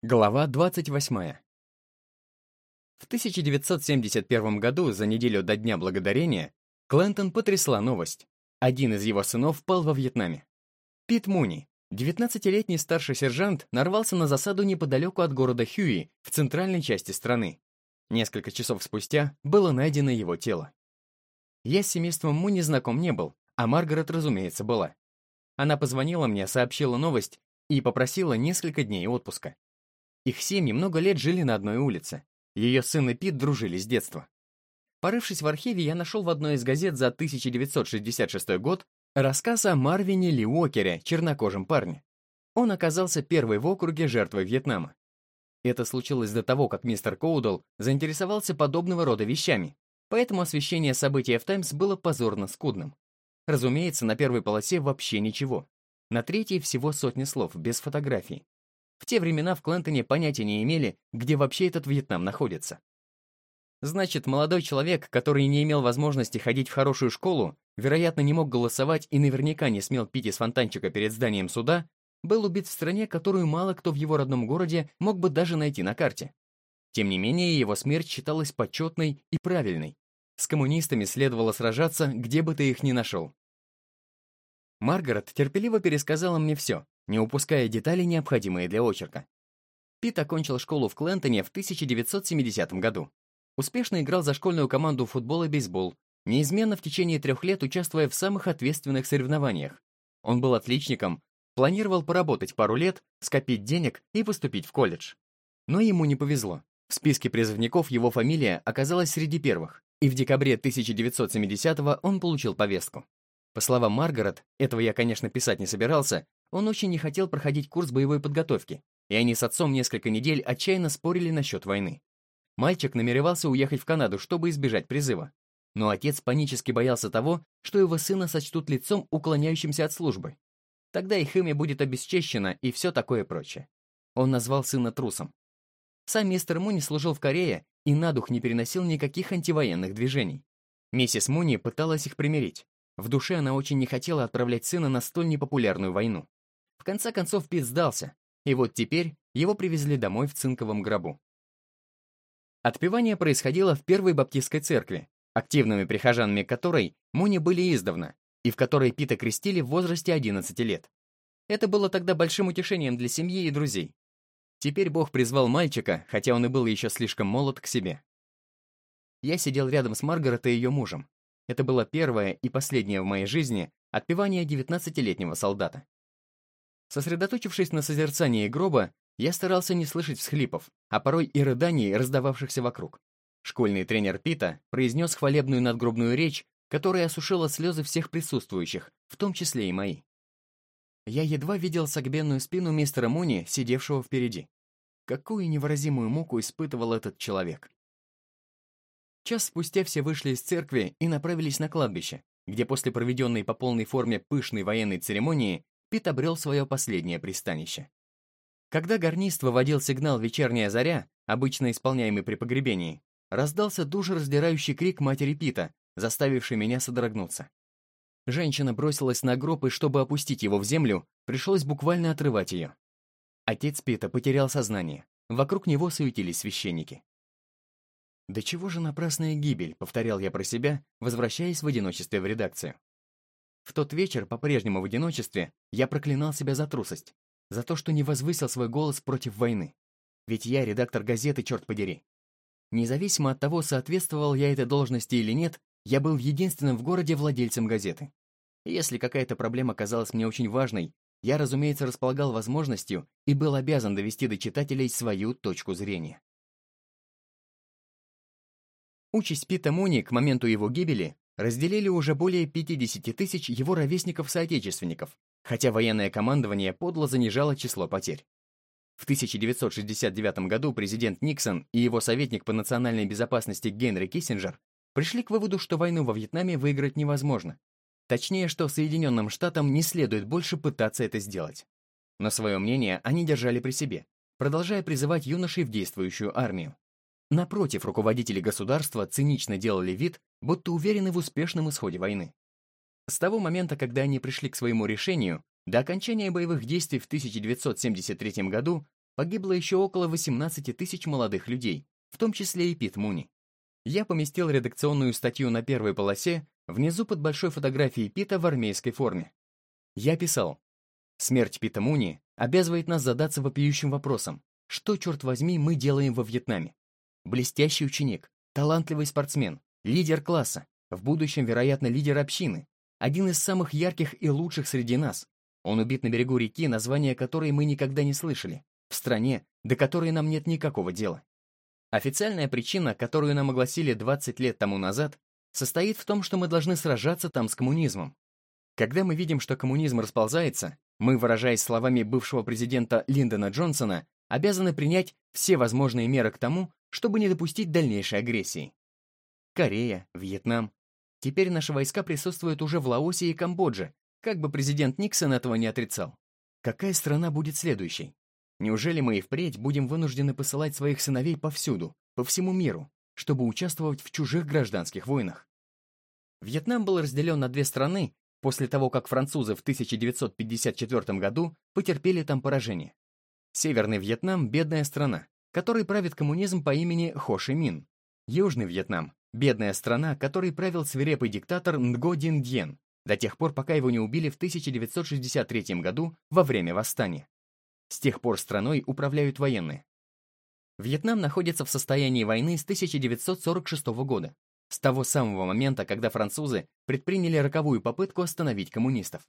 Глава 28. В 1971 году, за неделю до Дня Благодарения, Клентон потрясла новость. Один из его сынов пал во Вьетнаме. Пит Муни, 19-летний старший сержант, нарвался на засаду неподалеку от города Хьюи в центральной части страны. Несколько часов спустя было найдено его тело. Я с семейством Муни знаком не был, а Маргарет, разумеется, была. Она позвонила мне, сообщила новость и попросила несколько дней отпуска. Их семьи много лет жили на одной улице. Ее сын и Пит дружили с детства. Порывшись в архиве, я нашел в одной из газет за 1966 год рассказ о Марвине Ли Уокере, чернокожем парне. Он оказался первой в округе жертвой Вьетнама. Это случилось до того, как мистер Коудл заинтересовался подобного рода вещами, поэтому освещение события в «Таймс» было позорно скудным. Разумеется, на первой полосе вообще ничего. На третьей всего сотни слов, без фотографий. В те времена в Клентоне понятия не имели, где вообще этот Вьетнам находится. Значит, молодой человек, который не имел возможности ходить в хорошую школу, вероятно, не мог голосовать и наверняка не смел пить из фонтанчика перед зданием суда, был убит в стране, которую мало кто в его родном городе мог бы даже найти на карте. Тем не менее, его смерть считалась почетной и правильной. С коммунистами следовало сражаться, где бы ты их ни нашел. Маргарет терпеливо пересказала мне все, не упуская детали, необходимые для очерка. Пит окончил школу в Клентоне в 1970 году. Успешно играл за школьную команду футбол и бейсбол, неизменно в течение трех лет участвуя в самых ответственных соревнованиях. Он был отличником, планировал поработать пару лет, скопить денег и поступить в колледж. Но ему не повезло. В списке призывников его фамилия оказалась среди первых, и в декабре 1970-го он получил повестку. По словам Маргарет, этого я, конечно, писать не собирался, он очень не хотел проходить курс боевой подготовки, и они с отцом несколько недель отчаянно спорили насчет войны. Мальчик намеревался уехать в Канаду, чтобы избежать призыва. Но отец панически боялся того, что его сына сочтут лицом, уклоняющимся от службы. Тогда их имя будет обесчещено и все такое прочее. Он назвал сына трусом. Сам мистер Муни служил в Корее и на дух не переносил никаких антивоенных движений. Миссис Муни пыталась их примирить, в душе она очень не хотела отправлять сына на столь непопулярную войну. В конце концов Пит сдался, и вот теперь его привезли домой в цинковом гробу. Отпевание происходило в Первой Баптистской церкви, активными прихожанами которой Муни были издавна, и в которой Пита крестили в возрасте 11 лет. Это было тогда большим утешением для семьи и друзей. Теперь Бог призвал мальчика, хотя он и был еще слишком молод, к себе. Я сидел рядом с Маргарет и ее мужем. Это было первое и последнее в моей жизни отпевание 19-летнего солдата. Сосредоточившись на созерцании гроба, я старался не слышать всхлипов, а порой и рыданий, раздававшихся вокруг. Школьный тренер Пита произнес хвалебную надгробную речь, которая осушила слезы всех присутствующих, в том числе и мои. Я едва видел согбенную спину мистера Муни, сидевшего впереди. Какую невыразимую муку испытывал этот человек. Час спустя все вышли из церкви и направились на кладбище, где после проведенной по полной форме пышной военной церемонии Пит обрел свое последнее пристанище. Когда гарнист выводил сигнал «Вечерняя заря», обычно исполняемый при погребении, раздался душераздирающий крик матери Пита, заставивший меня содрогнуться. Женщина бросилась на гроб, и чтобы опустить его в землю, пришлось буквально отрывать ее. Отец Пита потерял сознание. Вокруг него суетились священники. «Да чего же напрасная гибель?» — повторял я про себя, возвращаясь в одиночестве в редакцию. В тот вечер, по-прежнему в одиночестве, я проклинал себя за трусость, за то, что не возвысил свой голос против войны. Ведь я редактор газеты, черт подери. Независимо от того, соответствовал я этой должности или нет, я был единственным в городе владельцем газеты. Если какая-то проблема казалась мне очень важной, я, разумеется, располагал возможностью и был обязан довести до читателей свою точку зрения. Участь Пита Муни к моменту его гибели разделили уже более 50 тысяч его ровесников-соотечественников, хотя военное командование подло занижало число потерь. В 1969 году президент Никсон и его советник по национальной безопасности Генри Киссинджер пришли к выводу, что войну во Вьетнаме выиграть невозможно. Точнее, что Соединенным Штатам не следует больше пытаться это сделать. Но свое мнение они держали при себе, продолжая призывать юношей в действующую армию. Напротив, руководители государства цинично делали вид, будто уверены в успешном исходе войны. С того момента, когда они пришли к своему решению, до окончания боевых действий в 1973 году погибло еще около 18 тысяч молодых людей, в том числе и Пит Муни. Я поместил редакционную статью на первой полосе, внизу под большой фотографией Пита в армейской форме. Я писал, «Смерть Пита Муни обязывает нас задаться вопиющим вопросом, что, черт возьми, мы делаем во Вьетнаме? Блестящий ученик, талантливый спортсмен, лидер класса, в будущем, вероятно, лидер общины, один из самых ярких и лучших среди нас. Он убит на берегу реки, название которой мы никогда не слышали, в стране, до которой нам нет никакого дела. Официальная причина, которую нам огласили 20 лет тому назад, состоит в том, что мы должны сражаться там с коммунизмом. Когда мы видим, что коммунизм расползается, мы, выражаясь словами бывшего президента Линдона Джонсона, обязаны принять все возможные меры к тому, чтобы не допустить дальнейшей агрессии. Корея, Вьетнам. Теперь наши войска присутствуют уже в Лаосе и Камбодже, как бы президент Никсон этого не отрицал. Какая страна будет следующей? Неужели мы и впредь будем вынуждены посылать своих сыновей повсюду, по всему миру, чтобы участвовать в чужих гражданских войнах? Вьетнам был разделен на две страны после того, как французы в 1954 году потерпели там поражение. Северный Вьетнам – бедная страна, которой правит коммунизм по имени Хо Ши Мин. Южный Вьетнам – бедная страна, которой правил свирепый диктатор Нго Дин Дьен, до тех пор, пока его не убили в 1963 году во время восстания. С тех пор страной управляют военные. Вьетнам находится в состоянии войны с 1946 года, с того самого момента, когда французы предприняли роковую попытку остановить коммунистов.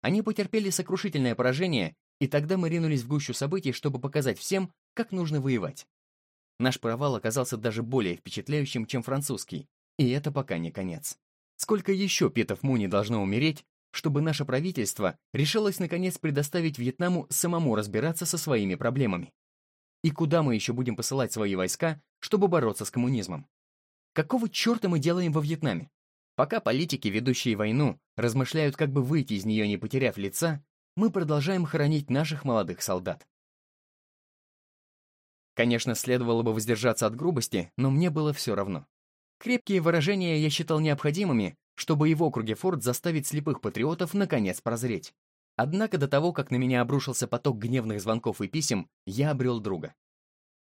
Они потерпели сокрушительное поражение, и тогда мы ринулись в гущу событий, чтобы показать всем, как нужно воевать. Наш провал оказался даже более впечатляющим, чем французский, и это пока не конец. Сколько еще Питов Муни должно умереть, чтобы наше правительство решилось наконец предоставить Вьетнаму самому разбираться со своими проблемами. И куда мы еще будем посылать свои войска, чтобы бороться с коммунизмом? Какого черта мы делаем во Вьетнаме? Пока политики, ведущие войну, размышляют, как бы выйти из нее, не потеряв лица, мы продолжаем хоронить наших молодых солдат. Конечно, следовало бы воздержаться от грубости, но мне было все равно. Крепкие выражения я считал необходимыми, чтобы и в округе Форд заставить слепых патриотов наконец прозреть. Однако до того, как на меня обрушился поток гневных звонков и писем, я обрел друга.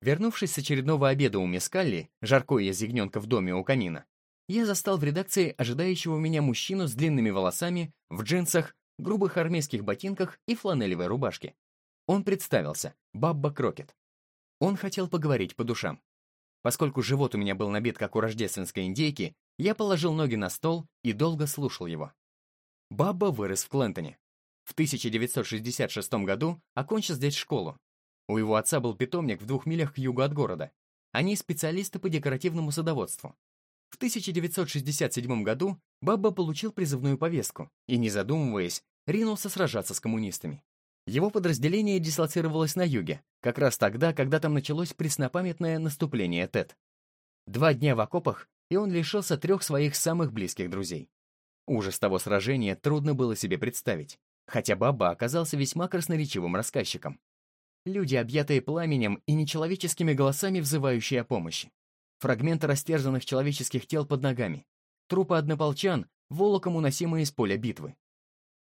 Вернувшись с очередного обеда у Мескалли, жарко из ягненка в доме у камина, я застал в редакции ожидающего меня мужчину с длинными волосами, в джинсах, грубых армейских ботинках и фланелевой рубашке. Он представился, Бабба Крокет. Он хотел поговорить по душам. Поскольку живот у меня был набит, как у рождественской индейки, я положил ноги на стол и долго слушал его. Бабба вырос в Клентоне. В 1966 году окончил здесь школу. У его отца был питомник в двух милях к югу от города. Они специалисты по декоративному садоводству. В 1967 году Бабба получил призывную повестку и, не задумываясь, ринулся сражаться с коммунистами. Его подразделение дислоцировалось на юге, как раз тогда, когда там началось преснопамятное наступление ТЭТ. Два дня в окопах и он лишился трех своих самых близких друзей. Ужас того сражения трудно было себе представить, хотя Баба оказался весьма красноречивым рассказчиком. Люди, объятые пламенем и нечеловеческими голосами, взывающие о помощи. Фрагменты растерзанных человеческих тел под ногами. Трупы однополчан, волоком уносимые из поля битвы.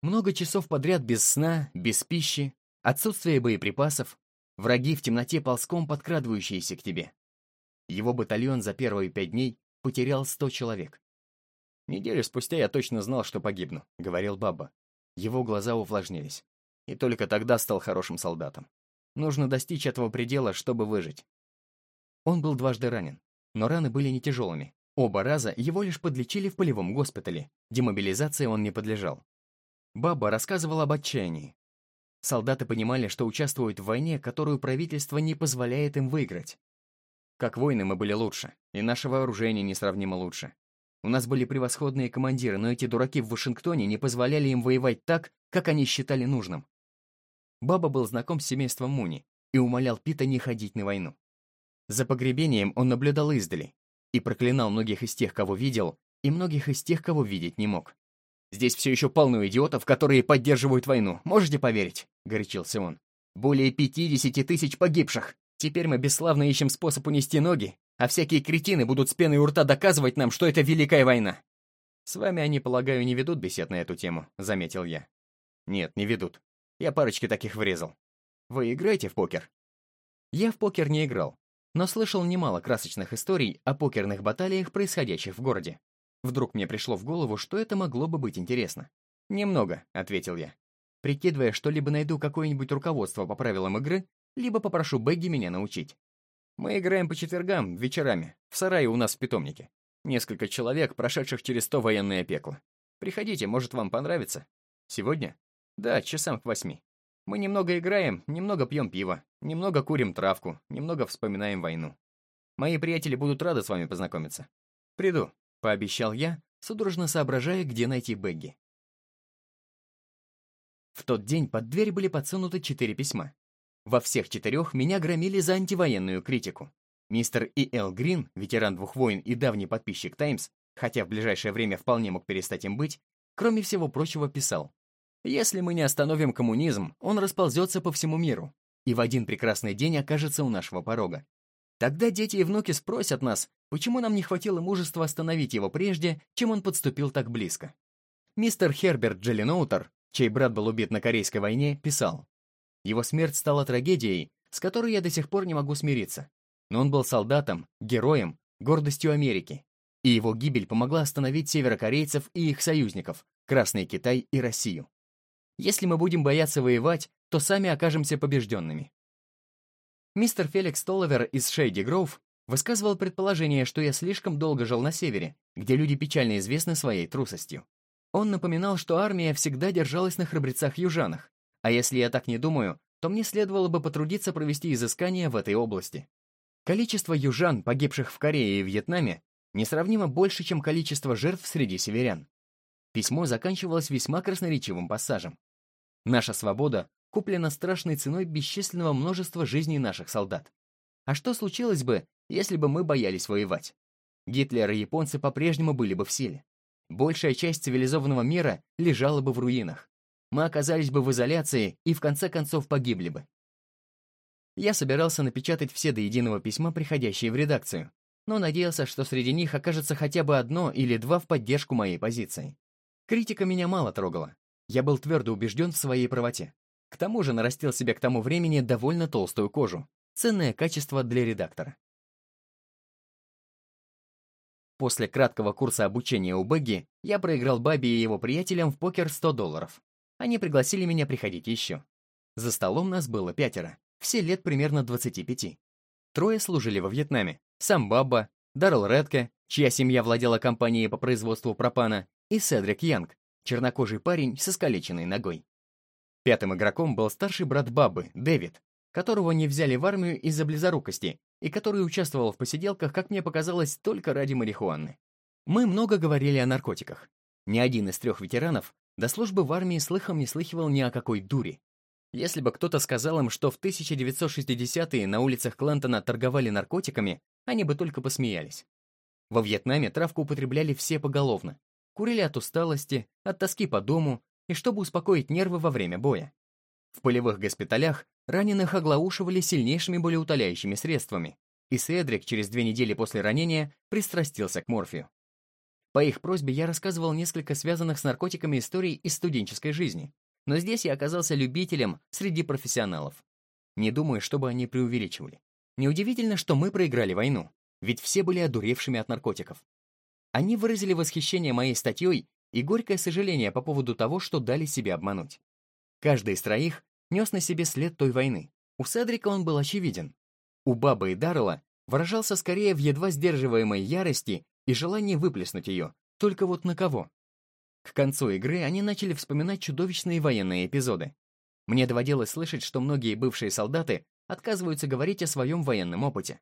Много часов подряд без сна, без пищи, отсутствие боеприпасов, враги в темноте ползком подкрадывающиеся к тебе. Его батальон за первые пять дней потерял сто человек. «Неделю спустя я точно знал, что погибну», — говорил Баба. Его глаза увлажнились. И только тогда стал хорошим солдатом. Нужно достичь этого предела, чтобы выжить. Он был дважды ранен, но раны были не тяжелыми. Оба раза его лишь подлечили в полевом госпитале, демобилизации он не подлежал. Баба рассказывал об отчаянии. Солдаты понимали, что участвуют в войне, которую правительство не позволяет им выиграть. Как воины мы были лучше, и наше вооружение несравнимо лучше. У нас были превосходные командиры, но эти дураки в Вашингтоне не позволяли им воевать так, как они считали нужным. Баба был знаком с семейством Муни и умолял Пита не ходить на войну. За погребением он наблюдал издали и проклинал многих из тех, кого видел, и многих из тех, кого видеть не мог. «Здесь все еще полно идиотов, которые поддерживают войну, можете поверить?» — горячился он. «Более 50 тысяч погибших! Теперь мы бесславно ищем способ унести ноги, а всякие кретины будут с пеной у рта доказывать нам, что это Великая война. С вами они, полагаю, не ведут бесед на эту тему, заметил я. Нет, не ведут. Я парочки таких врезал. Вы играете в покер? Я в покер не играл, но слышал немало красочных историй о покерных баталиях, происходящих в городе. Вдруг мне пришло в голову, что это могло бы быть интересно. «Немного», — ответил я, прикидывая, что либо найду какое-нибудь руководство по правилам игры, либо попрошу Бегги меня научить. Мы играем по четвергам, вечерами, в сарае у нас в питомнике. Несколько человек, прошедших через то военное пекло. Приходите, может, вам понравится. Сегодня? Да, часам к восьми. Мы немного играем, немного пьем пиво, немного курим травку, немного вспоминаем войну. Мои приятели будут рады с вами познакомиться. Приду, пообещал я, судорожно соображая, где найти Бегги. В тот день под дверь были подсунуты четыре письма. Во всех четырех меня громили за антивоенную критику. Мистер И. Л. Грин, ветеран двух войн и давний подписчик «Таймс», хотя в ближайшее время вполне мог перестать им быть, кроме всего прочего писал, «Если мы не остановим коммунизм, он расползется по всему миру и в один прекрасный день окажется у нашего порога. Тогда дети и внуки спросят нас, почему нам не хватило мужества остановить его прежде, чем он подступил так близко». Мистер Херберт Джелленоутер, чей брат был убит на Корейской войне, писал, «Его смерть стала трагедией, с которой я до сих пор не могу смириться. Но он был солдатом, героем, гордостью Америки и его гибель помогла остановить северокорейцев и их союзников, Красный Китай и Россию. Если мы будем бояться воевать, то сами окажемся побежденными. Мистер Феликс Толловер из Шейди Гроув высказывал предположение, что я слишком долго жил на севере, где люди печально известны своей трусостью. Он напоминал, что армия всегда держалась на храбрецах-южанах, а если я так не думаю, то мне следовало бы потрудиться провести изыскания в этой области. Количество южан, погибших в Корее и Вьетнаме, несравнимо больше, чем количество жертв среди северян. Письмо заканчивалось весьма красноречивым пассажем. «Наша свобода куплена страшной ценой бесчисленного множества жизней наших солдат. А что случилось бы, если бы мы боялись воевать? Гитлер и японцы по-прежнему были бы в силе. Большая часть цивилизованного мира лежала бы в руинах. Мы оказались бы в изоляции и в конце концов погибли бы. Я собирался напечатать все до единого письма, приходящие в редакцию, но надеялся, что среди них окажется хотя бы одно или два в поддержку моей позиции. Критика меня мало трогала. Я был твердо убежден в своей правоте. К тому же нарастил себе к тому времени довольно толстую кожу. Ценное качество для редактора. После краткого курса обучения у Бэгги я проиграл Бабби и его приятелям в покер 100 долларов. Они пригласили меня приходить еще. За столом нас было пятеро, все лет примерно 25. Трое служили во Вьетнаме, сам Бабба, Даррел Редке, чья семья владела компанией по производству пропана, и Седрик Янг, чернокожий парень со искалеченной ногой. Пятым игроком был старший брат Бабы, Дэвид, которого не взяли в армию из-за близорукости и который участвовал в посиделках, как мне показалось, только ради марихуаны. Мы много говорили о наркотиках. Ни один из трех ветеранов до службы в армии слыхом не слыхивал ни о какой дури. Если бы кто-то сказал им, что в 1960-е на улицах Клентона торговали наркотиками, они бы только посмеялись. Во Вьетнаме травку употребляли все поголовно. Курили от усталости, от тоски по дому и чтобы успокоить нервы во время боя. В полевых госпиталях раненых оглаушивали сильнейшими болеутоляющими средствами, и Седрик через две недели после ранения пристрастился к морфию. По их просьбе я рассказывал несколько связанных с наркотиками историй из студенческой жизни, но здесь я оказался любителем среди профессионалов. Не думаю, чтобы они преувеличивали. Неудивительно, что мы проиграли войну, ведь все были одуревшими от наркотиков. Они выразили восхищение моей статьей и горькое сожаление по поводу того, что дали себе обмануть. Каждый из троих нес на себе след той войны. У Седрика он был очевиден. У Бабы и Даррелла выражался скорее в едва сдерживаемой ярости и желании выплеснуть ее, только вот на кого. К концу игры они начали вспоминать чудовищные военные эпизоды. Мне доводилось слышать, что многие бывшие солдаты отказываются говорить о своем военном опыте.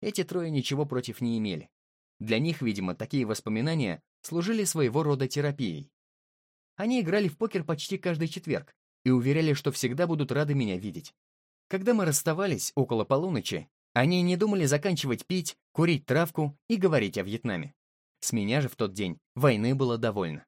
Эти трое ничего против не имели. Для них, видимо, такие воспоминания служили своего рода терапией. Они играли в покер почти каждый четверг и уверяли, что всегда будут рады меня видеть. Когда мы расставались около полуночи, они не думали заканчивать пить, курить травку и говорить о Вьетнаме. С меня же в тот день войны было довольно.